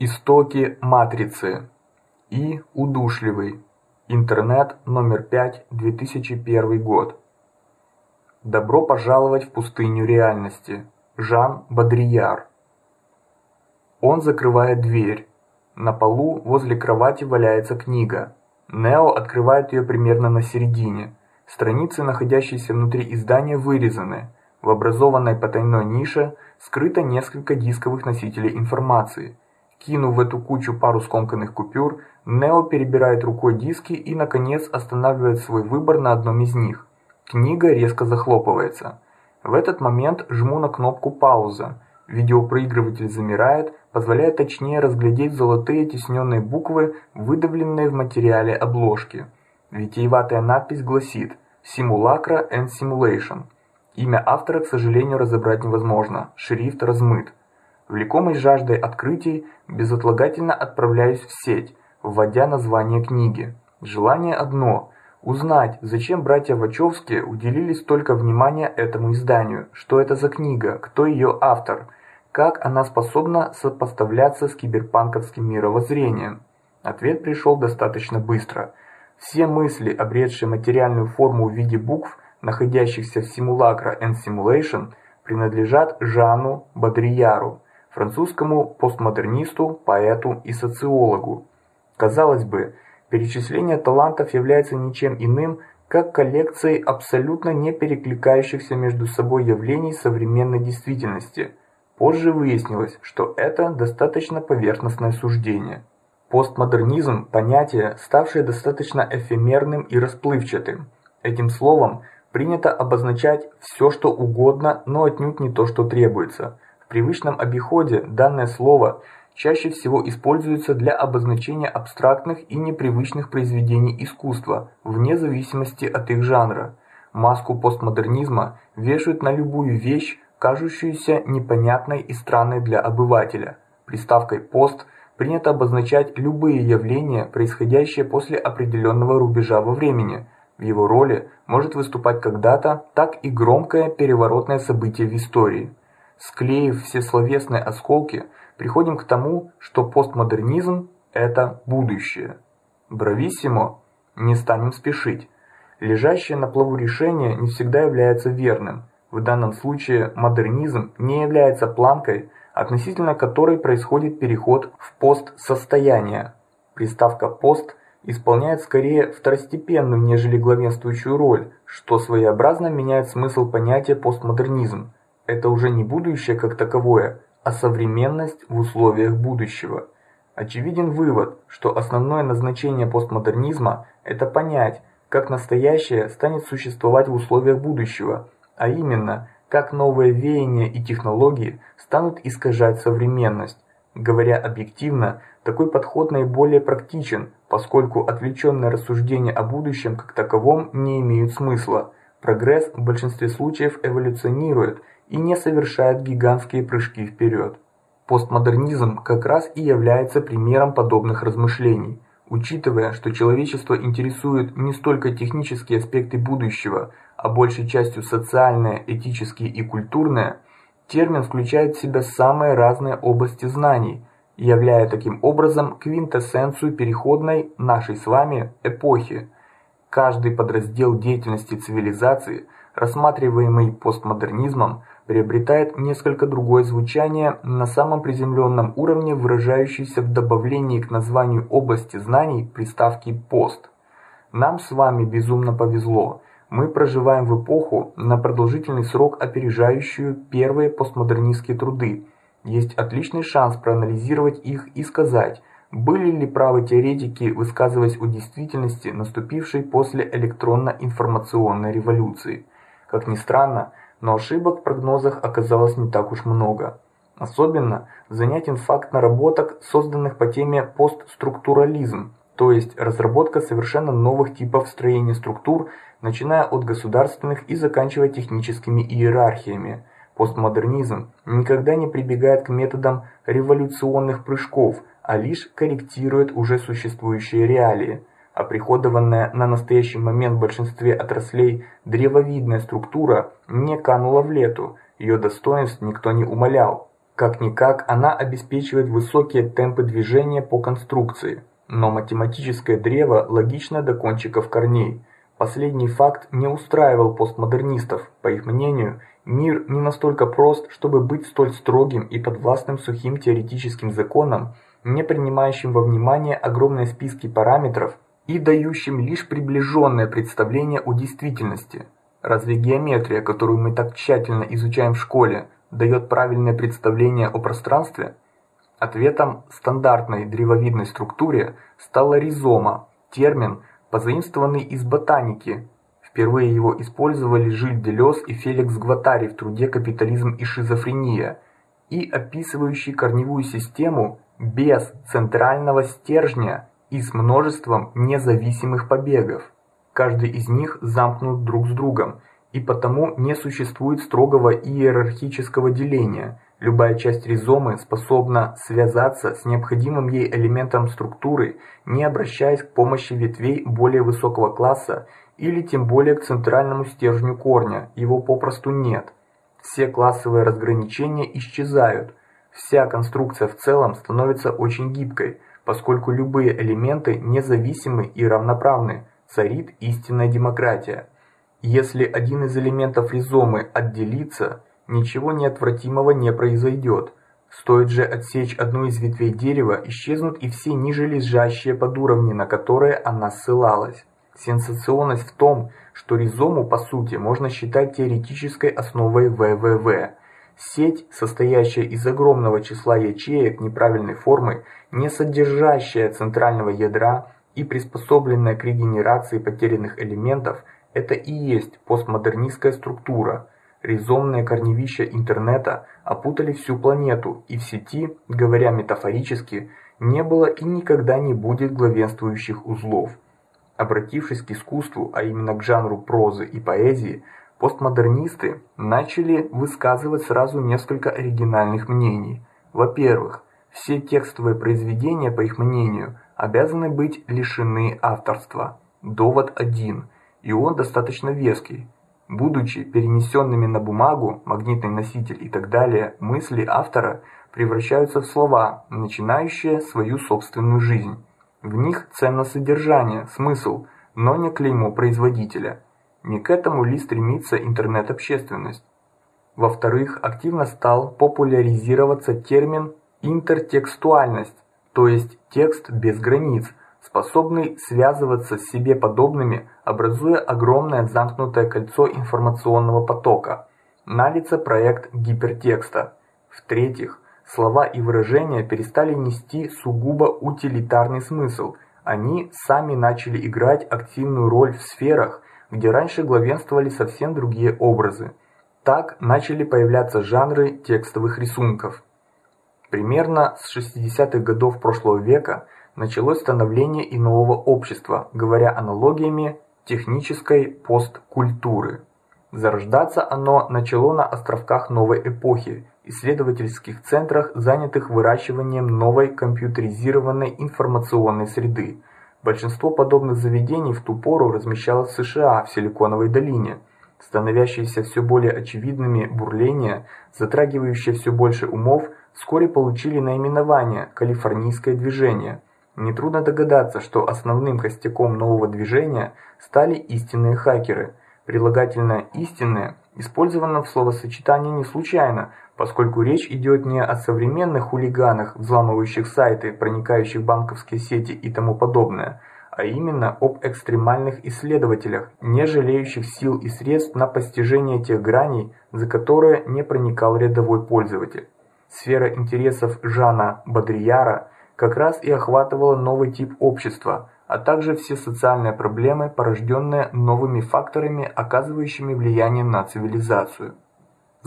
Истоки матрицы и удушливый. Интернет номер 5, 2001 год. Добро пожаловать в пустыню реальности. Жан Бодрияр. Он закрывает дверь. На полу возле кровати валяется книга. Нео открывает ее примерно на середине. Страницы, находящиеся внутри издания, вырезаны. В образованной потайной нише скрыто несколько дисковых носителей информации. Кинув в эту кучу пару скомканных купюр, Нео перебирает рукой диски и наконец останавливает свой выбор на одном из них. Книга резко захлопывается. В этот момент жму на кнопку пауза. Видеопроигрыватель замирает, позволяя точнее разглядеть золотые тисненные буквы, выдавленные в материале обложки. Витиеватая надпись гласит: Simulacra and Simulation. Имя автора, к сожалению, разобрать невозможно. Шрифт размыт. Влекомый жаждой открытий, безотлагательно отправляюсь в сеть, вводя название книги. Желание одно узнать, зачем братья Вачовски уделили столько внимания этому изданию, что это за книга, кто ее автор, как она способна сопоставляться с киберпанковским мировоззрением. Ответ пришел достаточно быстро. Все мысли, обретшие материальную форму в виде букв, находящихся в Simulacra and Simulation, принадлежат Жану Бодрияру, французскому постмодернисту, поэту и социологу. Казалось бы, перечисление талантов является ничем иным, как коллекцией абсолютно не перекликающихся между собой явлений современной действительности. Позже выяснилось, что это достаточно поверхностное суждение. Постмодернизм понятие, ставшее достаточно эфемерным и расплывчатым. Этим словом принято обозначать все, что угодно, но отнюдь не то, что требуется. В привычном обиходе данное слово чаще всего используется для обозначения абстрактных и непривычных произведений искусства, вне зависимости от их жанра. Маску постмодернизма вешают на любую вещь, кажущуюся непонятной и странной для обывателя. Приставкой пост принято обозначать любые явления, происходящие после определенного рубежа во времени. В его роли может выступать когда-то так и громкое переворотное событие в истории. Склеив все словесные осколки, приходим к тому, что постмодернизм это будущее. Брависсимо, не станем спешить. Лежащее на плаву решение не всегда является верным. В данном случае модернизм не является планкой, относительно которой происходит переход в постсостояние. Приставка пост исполняет скорее второстепенную, нежели главенствующую роль, что своеобразно меняет смысл понятия постмодернизм это уже не будущее как таковое, а современность в условиях будущего. Очевиден вывод, что основное назначение постмодернизма это понять, как настоящее станет существовать в условиях будущего, а именно, как новые веяния и технологии станут искажать современность. Говоря объективно, такой подход наиболее практичен, поскольку отвлеченные рассуждения о будущем как таковом не имеют смысла. Прогресс в большинстве случаев эволюционирует и не совершает гигантские прыжки вперед. Постмодернизм как раз и является примером подобных размышлений. Учитывая, что человечество интересует не столько технические аспекты будущего, а большей частью социальное, этические и культурное, термин включает в себя самые разные области знаний, являя таким образом квинтэссенцию переходной нашей с вами эпохи. Каждый подраздел деятельности цивилизации, рассматриваемый постмодернизмом, приобретает несколько другое звучание на самом приземленном уровне, выражающееся в добавлении к названию области знаний приставки пост. Нам с вами безумно повезло. Мы проживаем в эпоху на продолжительный срок опережающую первые постмодернистские труды. Есть отличный шанс проанализировать их и сказать, были ли правы теоретики, высказываясь о действительности, наступившей после электронно-информационной революции. Как ни странно, но ошибок в прогнозах оказалось не так уж много. Особенно занятен факт наработок, созданных по теме постструктурализм, то есть разработка совершенно новых типов строения структур, начиная от государственных и заканчивая техническими иерархиями. Постмодернизм никогда не прибегает к методам революционных прыжков, а лишь корректирует уже существующие реалии оприходованная на настоящий момент в большинстве отраслей древовидная структура не канула в лету, ее достоинств никто не умалял. Как-никак она обеспечивает высокие темпы движения по конструкции, но математическое древо логично до кончиков корней. Последний факт не устраивал постмодернистов. По их мнению, мир не настолько прост, чтобы быть столь строгим и подвластным сухим теоретическим законам, не принимающим во внимание огромные списки параметров и дающим лишь приближенное представление о действительности. Разве геометрия, которую мы так тщательно изучаем в школе, дает правильное представление о пространстве? Ответом стандартной древовидной структуре стала ризома, термин, позаимствованный из ботаники. Впервые его использовали Жиль Делес и Феликс Гваттари в труде Капитализм и шизофрения, и описывающий корневую систему без центрального стержня и с множеством независимых побегов. Каждый из них замкнут друг с другом, и потому не существует строгого иерархического деления. Любая часть ризомы способна связаться с необходимым ей элементом структуры, не обращаясь к помощи ветвей более высокого класса или тем более к центральному стержню корня. Его попросту нет. Все классовые разграничения исчезают. Вся конструкция в целом становится очень гибкой, поскольку любые элементы независимы и равноправны. Царит истинная демократия. Если один из элементов ризомы отделится, ничего неотвратимого не произойдет. Стоит же отсечь одну из ветвей дерева, исчезнут и все ниже лежащие подуровни, на которые она ссылалась. Сенсационность в том, что ризому по сути можно считать теоретической основой ВВВ. Сеть, состоящая из огромного числа ячеек неправильной формы, не содержащая центрального ядра и приспособленная к регенерации потерянных элементов – это и есть постмодернистская структура. Ризомные корневища интернета опутали всю планету, и в сети, говоря метафорически, не было и никогда не будет главенствующих узлов. Обратившись к искусству, а именно к жанру прозы и поэзии, постмодернисты начали высказывать сразу несколько оригинальных мнений. Во-первых, все текстовые произведения, по их мнению, обязаны быть лишены авторства. Довод один – и он достаточно веский. Будучи перенесенными на бумагу, магнитный носитель и так далее, мысли автора превращаются в слова, начинающие свою собственную жизнь. В них ценно содержание, смысл, но не клеймо производителя. Не к этому ли стремится интернет-общественность? Во-вторых, активно стал популяризироваться термин интертекстуальность, то есть текст без границ, способный связываться с себе подобными, образуя огромное замкнутое кольцо информационного потока. Налицо проект гипертекста. В-третьих, слова и выражения перестали нести сугубо утилитарный смысл. Они сами начали играть активную роль в сферах, где раньше главенствовали совсем другие образы. Так начали появляться жанры текстовых рисунков. Примерно с 60-х годов прошлого века началось становление и нового общества, говоря аналогиями технической посткультуры. Зарождаться оно начало на островках новой эпохи, исследовательских центрах, занятых выращиванием новой компьютеризированной информационной среды. Большинство подобных заведений в ту пору размещалось в США, в Силиконовой долине. Становящиеся все более очевидными бурления, затрагивающие все больше умов, вскоре получили наименование «Калифорнийское движение», Нетрудно догадаться, что основным костяком нового движения стали истинные хакеры. Прилагательное истинное использовано в словосочетании не случайно, поскольку речь идет не о современных хулиганах, взламывающих сайты, проникающих в банковские сети и тому подобное, а именно об экстремальных исследователях, не жалеющих сил и средств на постижение тех граней, за которые не проникал рядовой пользователь. Сфера интересов Жана Бодрияра – как раз и охватывала новый тип общества, а также все социальные проблемы, порожденные новыми факторами, оказывающими влияние на цивилизацию.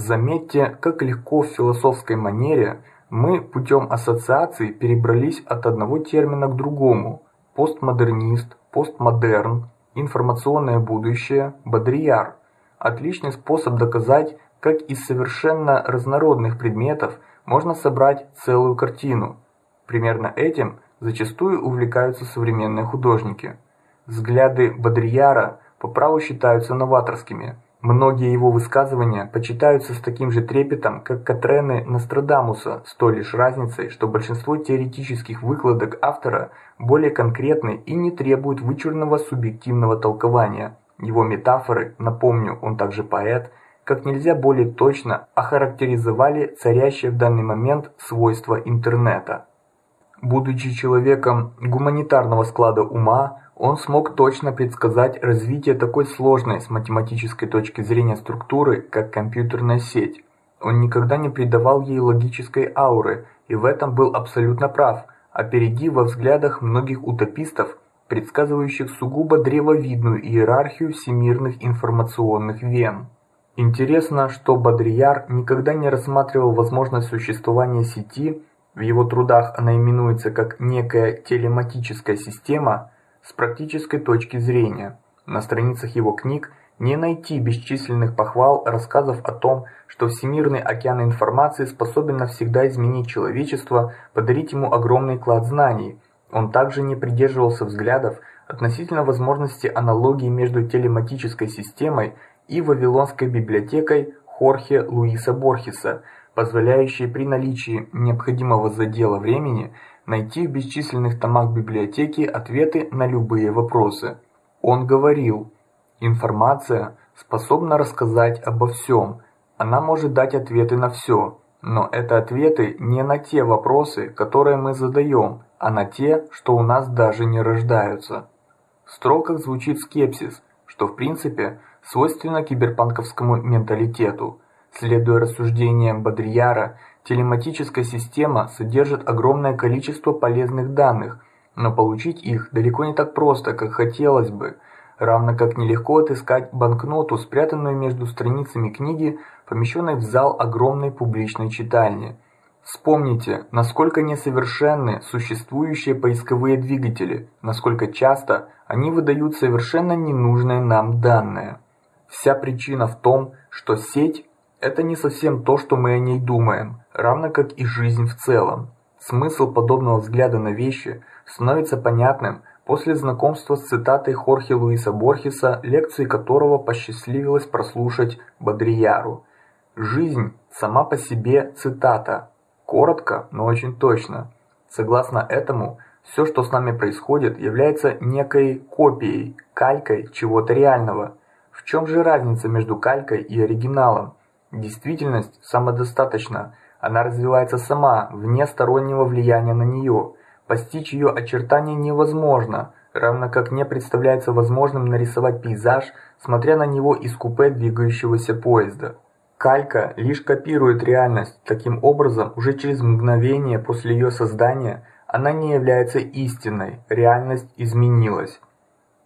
Заметьте, как легко в философской манере мы путем ассоциаций перебрались от одного термина к другому: постмодернист, постмодерн, информационное будущее, бодрияр. Отличный способ доказать, как из совершенно разнородных предметов можно собрать целую картину. Примерно этим зачастую увлекаются современные художники. Взгляды Бодрияра по праву считаются новаторскими. Многие его высказывания почитаются с таким же трепетом, как Катрены Нострадамуса, с той лишь разницей, что большинство теоретических выкладок автора более конкретны и не требуют вычурного субъективного толкования. Его метафоры, напомню, он также поэт, как нельзя более точно охарактеризовали царящее в данный момент свойства интернета. Будучи человеком гуманитарного склада ума, он смог точно предсказать развитие такой сложной с математической точки зрения структуры, как компьютерная сеть. Он никогда не придавал ей логической ауры, и в этом был абсолютно прав, опередив во взглядах многих утопистов, предсказывающих сугубо древовидную иерархию всемирных информационных вен. Интересно, что Бодрияр никогда не рассматривал возможность существования сети, в его трудах она именуется как некая телематическая система, с практической точки зрения. На страницах его книг не найти бесчисленных похвал, рассказов о том, что всемирный океан информации способен навсегда изменить человечество, подарить ему огромный клад знаний. Он также не придерживался взглядов относительно возможности аналогии между телематической системой и Вавилонской библиотекой Хорхе Луиса Борхеса, позволяющей при наличии необходимого задела времени найти в бесчисленных томах библиотеки ответы на любые вопросы. Он говорил: "Информация способна рассказать обо всем. Она может дать ответы на все, но это ответы не на те вопросы, которые мы задаем, а на те, что у нас даже не рождаются". В строках звучит скепсис, что в принципе свойственно киберпанковскому менталитету. Следуя рассуждениям Бодрияра, Телематическая система содержит огромное количество полезных данных, но получить их далеко не так просто, как хотелось бы, равно как нелегко отыскать банкноту, спрятанную между страницами книги, помещенной в зал огромной публичной читальни. Вспомните, насколько несовершенны существующие поисковые двигатели, насколько часто они выдают совершенно ненужные нам данные. Вся причина в том, что сеть это не совсем то, что мы о ней думаем равно как и жизнь в целом. Смысл подобного взгляда на вещи становится понятным после знакомства с цитатой Хорхе Луиса Борхеса, лекции которого посчастливилось прослушать Бодрияру. Жизнь сама по себе цитата. Коротко, но очень точно. Согласно этому, все, что с нами происходит, является некой копией, калькой чего-то реального. В чем же разница между калькой и оригиналом? Действительность самодостаточна, она развивается сама, вне стороннего влияния на нее. Постичь ее очертания невозможно, равно как не представляется возможным нарисовать пейзаж, смотря на него из купе двигающегося поезда. Калька лишь копирует реальность. Таким образом, уже через мгновение после ее создания она не является истинной. Реальность изменилась.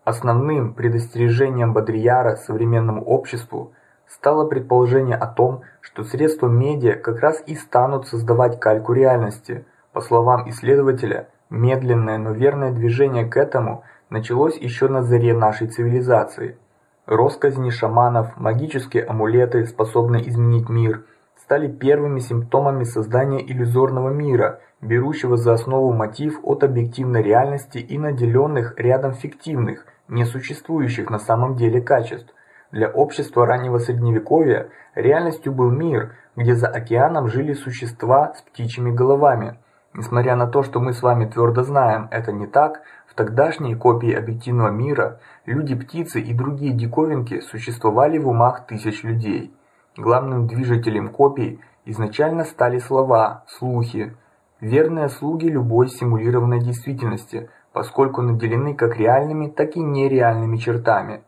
Основным предостережением Бодрияра современному обществу стало предположение о том, что средства медиа как раз и станут создавать кальку реальности. По словам исследователя, медленное, но верное движение к этому началось еще на заре нашей цивилизации. Росказни шаманов, магические амулеты, способные изменить мир, стали первыми симптомами создания иллюзорного мира, берущего за основу мотив от объективной реальности и наделенных рядом фиктивных, несуществующих на самом деле качеств. Для общества раннего средневековья реальностью был мир, где за океаном жили существа с птичьими головами. Несмотря на то, что мы с вами твердо знаем, это не так, в тогдашней копии объективного мира люди-птицы и другие диковинки существовали в умах тысяч людей. Главным движителем копий изначально стали слова, слухи, верные слуги любой симулированной действительности, поскольку наделены как реальными, так и нереальными чертами.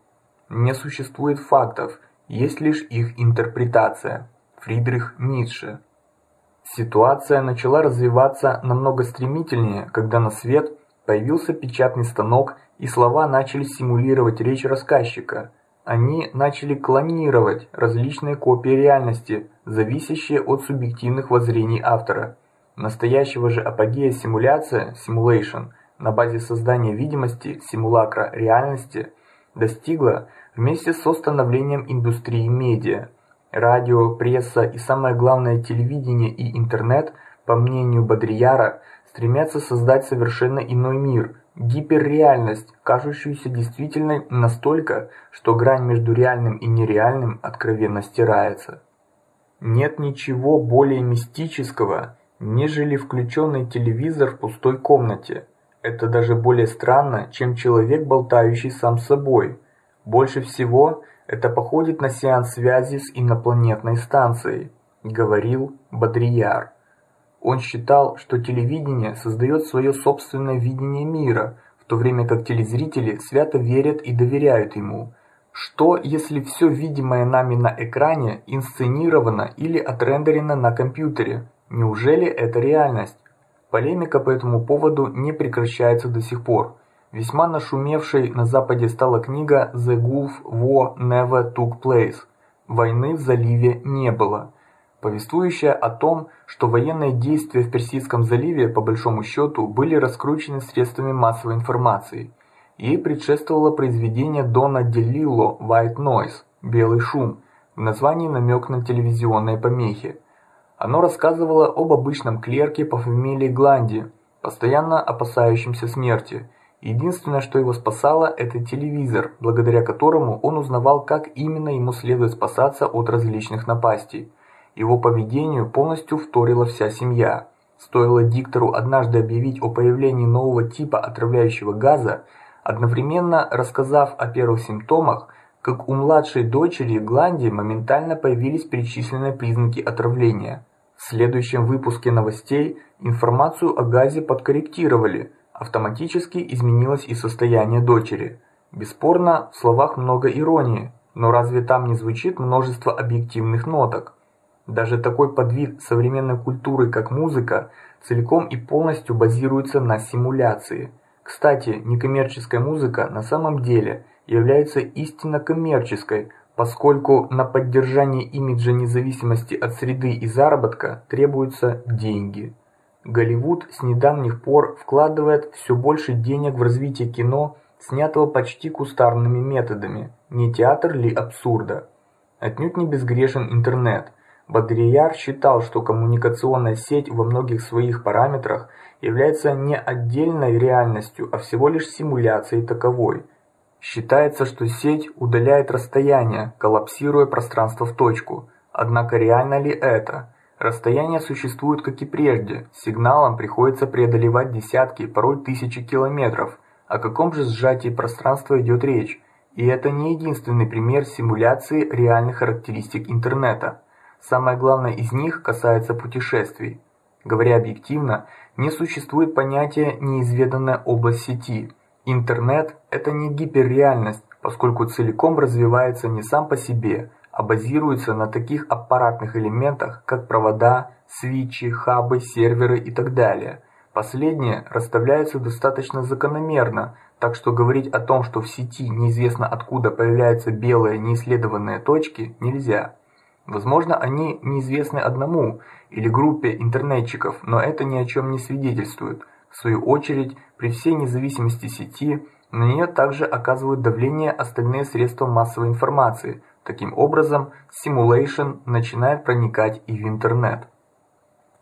Не существует фактов, есть лишь их интерпретация. Фридрих Ницше. Ситуация начала развиваться намного стремительнее, когда на свет появился печатный станок и слова начали симулировать речь рассказчика. Они начали клонировать различные копии реальности, зависящие от субъективных воззрений автора. Настоящего же апогея симуляция, simulation, на базе создания видимости, симулакра реальности, достигла вместе с становлением индустрии медиа. Радио, пресса и самое главное телевидение и интернет, по мнению Бодрияра, стремятся создать совершенно иной мир, гиперреальность, кажущуюся действительной настолько, что грань между реальным и нереальным откровенно стирается. Нет ничего более мистического, нежели включенный телевизор в пустой комнате. Это даже более странно, чем человек, болтающий сам с собой. Больше всего это походит на сеанс связи с инопланетной станцией, говорил Бодрияр. Он считал, что телевидение создает свое собственное видение мира, в то время как телезрители свято верят и доверяют ему. Что, если все видимое нами на экране инсценировано или отрендерено на компьютере? Неужели это реальность? Полемика по этому поводу не прекращается до сих пор. Весьма нашумевшей на Западе стала книга The Gulf War Never Took Place. Войны в заливе не было повествующая о том, что военные действия в Персидском заливе по большому счету были раскручены средствами массовой информации. Ей предшествовало произведение Дона Делилло White Noise Белый шум, в названии намек на телевизионные помехи. Оно рассказывало об обычном клерке по фамилии Гланди, постоянно опасающемся смерти. Единственное, что его спасало, это телевизор, благодаря которому он узнавал, как именно ему следует спасаться от различных напастей. Его поведению полностью вторила вся семья. Стоило диктору однажды объявить о появлении нового типа отравляющего газа, одновременно рассказав о первых симптомах, как у младшей дочери Гланди моментально появились перечисленные признаки отравления. В следующем выпуске новостей информацию о газе подкорректировали, автоматически изменилось и состояние дочери. Бесспорно, в словах много иронии, но разве там не звучит множество объективных ноток? Даже такой подвид современной культуры, как музыка, целиком и полностью базируется на симуляции. Кстати, некоммерческая музыка на самом деле является истинно коммерческой, поскольку на поддержание имиджа независимости от среды и заработка требуются деньги. Голливуд с недавних пор вкладывает все больше денег в развитие кино, снятого почти кустарными методами. Не театр ли абсурда? Отнюдь не безгрешен интернет. Бодрияр считал, что коммуникационная сеть во многих своих параметрах является не отдельной реальностью, а всего лишь симуляцией таковой. Считается, что сеть удаляет расстояние, коллапсируя пространство в точку. Однако реально ли это? Расстояния существуют как и прежде. Сигналам приходится преодолевать десятки, порой тысячи километров. О каком же сжатии пространства идет речь? И это не единственный пример симуляции реальных характеристик интернета. Самое главное из них касается путешествий. Говоря объективно, не существует понятия неизведанная область сети. Интернет это не гиперреальность, поскольку целиком развивается не сам по себе, а базируется на таких аппаратных элементах, как провода, свитчи, хабы, серверы и так далее. Последние расставляются достаточно закономерно, так что говорить о том, что в сети неизвестно откуда появляются белые неисследованные точки, нельзя. Возможно, они неизвестны одному или группе интернетчиков, но это ни о чем не свидетельствует. В свою очередь, при всей независимости сети, на нее также оказывают давление остальные средства массовой информации. Таким образом, simulation начинает проникать и в интернет.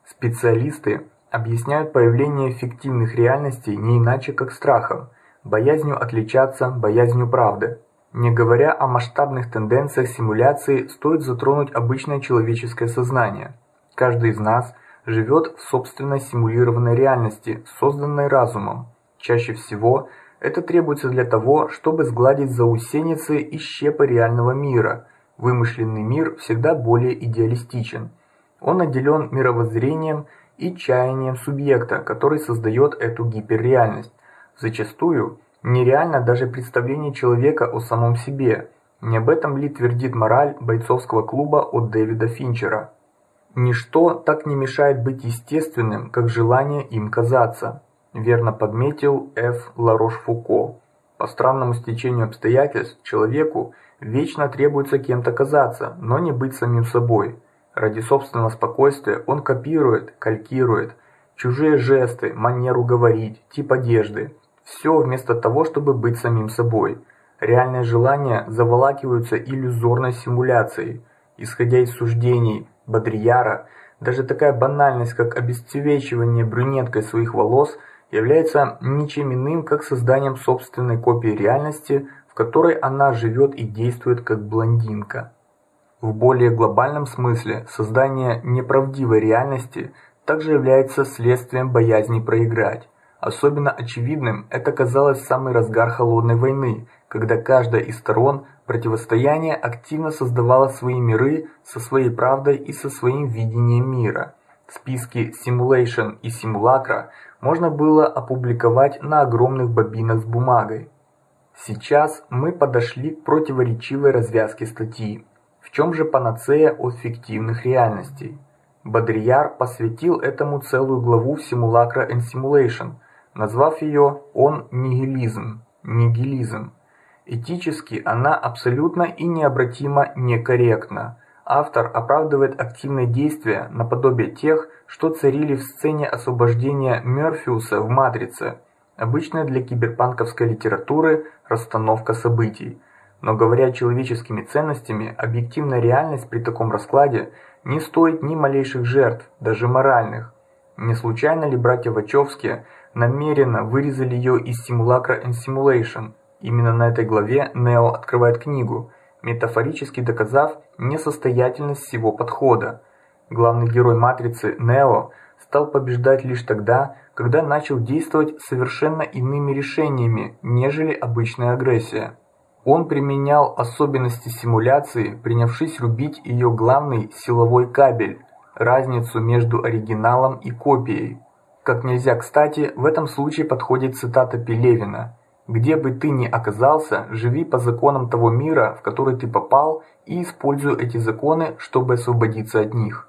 Специалисты объясняют появление фиктивных реальностей не иначе как страхом, боязнью отличаться, боязнью правды. Не говоря о масштабных тенденциях симуляции, стоит затронуть обычное человеческое сознание. Каждый из нас живет в собственной симулированной реальности, созданной разумом. Чаще всего это требуется для того, чтобы сгладить заусеницы и щепы реального мира. Вымышленный мир всегда более идеалистичен. Он наделен мировоззрением и чаянием субъекта, который создает эту гиперреальность. Зачастую Нереально даже представление человека о самом себе. Не об этом ли твердит мораль бойцовского клуба от Дэвида Финчера? Ничто так не мешает быть естественным, как желание им казаться, верно подметил Ф. Ларош-Фуко. По странному стечению обстоятельств человеку вечно требуется кем-то казаться, но не быть самим собой. Ради собственного спокойствия он копирует, калькирует чужие жесты, манеру говорить, тип одежды, все вместо того, чтобы быть самим собой. Реальные желания заволакиваются иллюзорной симуляцией. Исходя из суждений Бодрияра, даже такая банальность, как обесцвечивание брюнеткой своих волос, является ничем иным, как созданием собственной копии реальности, в которой она живет и действует как блондинка. В более глобальном смысле создание неправдивой реальности также является следствием боязни проиграть. Особенно очевидным это казалось в самый разгар холодной войны, когда каждая из сторон противостояния активно создавала свои миры со своей правдой и со своим видением мира. Списки Simulation и Simulacra можно было опубликовать на огромных бобинах с бумагой. Сейчас мы подошли к противоречивой развязке статьи. В чем же панацея от фиктивных реальностей? Бодрияр посвятил этому целую главу в Simulacra and Simulation, назвав ее «Он нигилизм», «нигилизм». Этически она абсолютно и необратимо некорректна. Автор оправдывает активные действия наподобие тех, что царили в сцене освобождения Мёрфиуса в Матрице. Обычная для киберпанковской литературы расстановка событий. Но говоря человеческими ценностями, объективная реальность при таком раскладе не стоит ни малейших жертв, даже моральных. Не случайно ли братья Вачовски намеренно вырезали ее из Simulacra and Simulation? Именно на этой главе Нео открывает книгу, метафорически доказав несостоятельность всего подхода. Главный герой Матрицы Нео стал побеждать лишь тогда, когда начал действовать совершенно иными решениями, нежели обычная агрессия. Он применял особенности симуляции, принявшись рубить ее главный силовой кабель, разницу между оригиналом и копией. Как нельзя кстати, в этом случае подходит цитата Пелевина: где бы ты ни оказался, живи по законам того мира, в который ты попал, и используй эти законы, чтобы освободиться от них.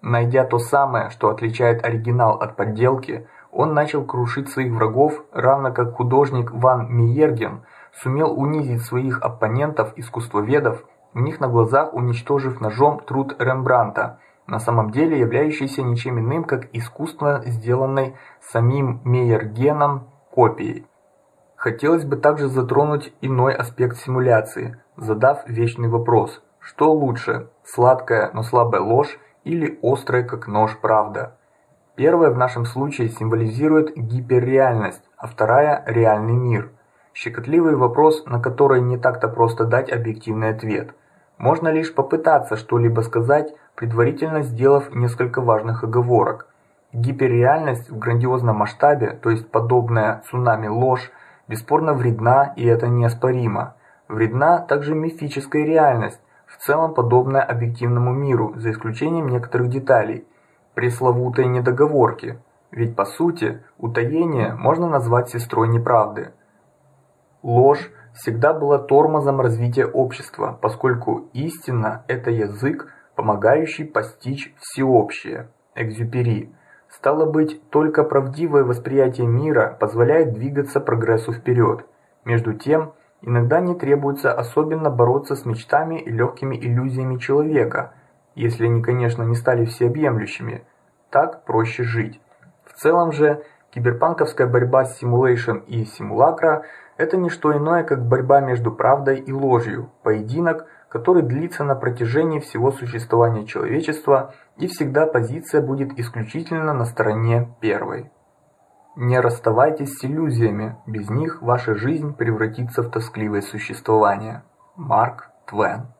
Найдя то самое, что отличает оригинал от подделки, он начал крушить своих врагов, равно как художник Ван Миерген сумел унизить своих оппонентов-искусствоведов, у них на глазах уничтожив ножом труд Рембранта, на самом деле являющийся ничем иным, как искусственно сделанной самим Мейергеном копией. Хотелось бы также затронуть иной аспект симуляции, задав вечный вопрос: что лучше, сладкая, но слабая ложь или острая как нож правда? Первая в нашем случае символизирует гиперреальность, а вторая реальный мир. Щекотливый вопрос, на который не так-то просто дать объективный ответ. Можно лишь попытаться что-либо сказать, предварительно сделав несколько важных оговорок. Гиперреальность в грандиозном масштабе, то есть подобная цунами ложь, бесспорно вредна, и это неоспоримо. Вредна также мифическая реальность, в целом подобная объективному миру, за исключением некоторых деталей. Пресловутые недоговорки. Ведь по сути, утаение можно назвать сестрой неправды. Ложь всегда была тормозом развития общества, поскольку истина это язык, помогающий постичь всеобщее. Экзюпери. Стало быть, только правдивое восприятие мира позволяет двигаться прогрессу вперед. Между тем, иногда не требуется особенно бороться с мечтами и легкими иллюзиями человека, если они, конечно, не стали всеобъемлющими. Так проще жить. В целом же, киберпанковская борьба с Simulation и Simulacra – это не что иное, как борьба между правдой и ложью, поединок, который длится на протяжении всего существования человечества, и всегда позиция будет исключительно на стороне первой. Не расставайтесь с иллюзиями, без них ваша жизнь превратится в тоскливое существование. Марк Твен